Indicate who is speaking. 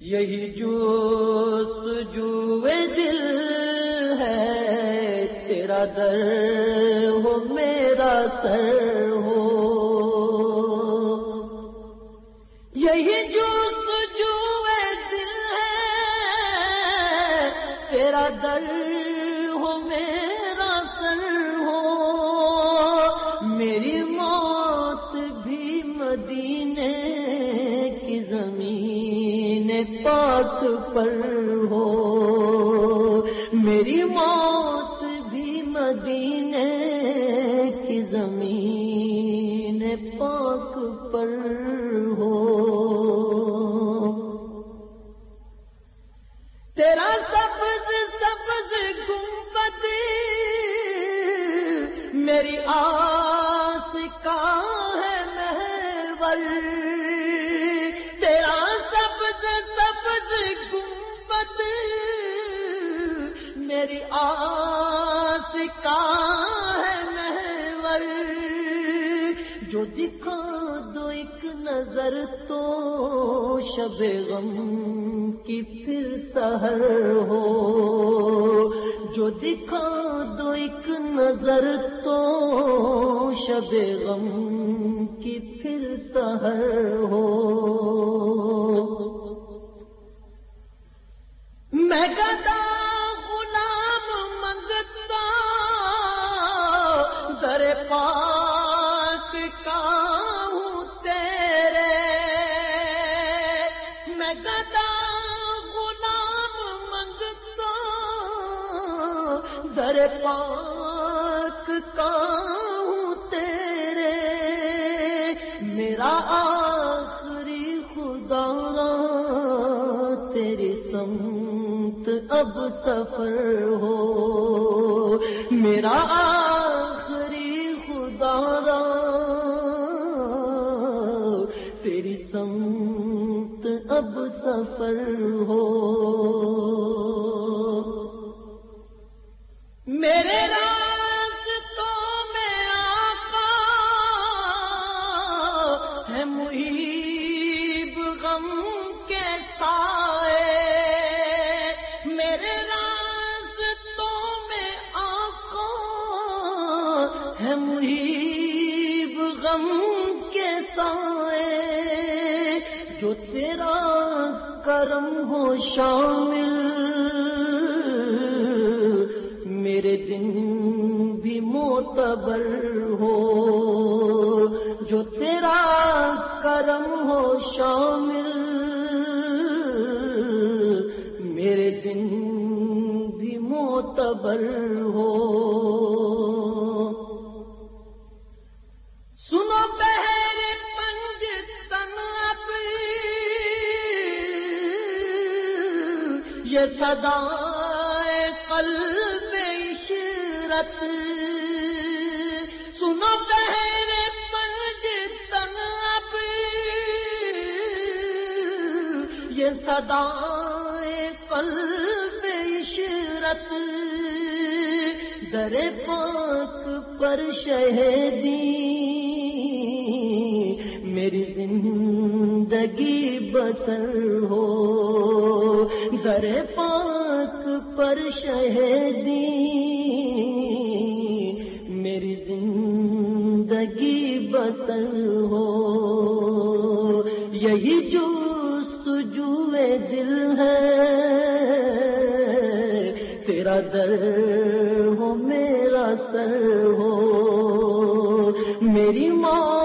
Speaker 1: یہی جو دل ہے، تیرا در ہو، میرا سر ہو۔ یہی جو دل ہے، تیرا در ہو، میرا سر ہو۔ میری موت بھی مدینے پاک پر ہو۔ میری موت بھی مدینے کی زمین پاک پر ہو۔ تیرا سبز سبز گنبد، میری آس کا جو دکھا دو ایک نظر تو شب غم کی پھر سہر ہو۔ جو دکھا دو ایک نظر تو شب غم کی پھر سہر ہو۔ میں گدا غلام منگتا، در پاک گدا غلام منگتا، در پاک کا ہوں تیرے، میرا آخری خدا تیری سمت اب سفر ہو، میرا اب سفر ہو۔ میرے راستوں میں آقا ہے محیب غم کے سائے۔ میرے راستوں میں آقا ہے محیب غم کے سائے۔ جو تیرا کرم ہو شامل، میرے دن بھی معتبر ہو۔ جو تیرا کرم ہو شامل، میرے دن بھی معتبر ہو۔ یہ صدا قلب عشرت۔ سنو بہر پنج تن یہ صدا قلب عشرت۔ در پاک پر شہدی۔ میری زندگی بسر ہو۔ در پاک پر شہدی میری زندگی بسر ہو۔ یہی جوست جوے دل ہے۔ تیرا در ہو، میرا سر ہو۔ میری ماں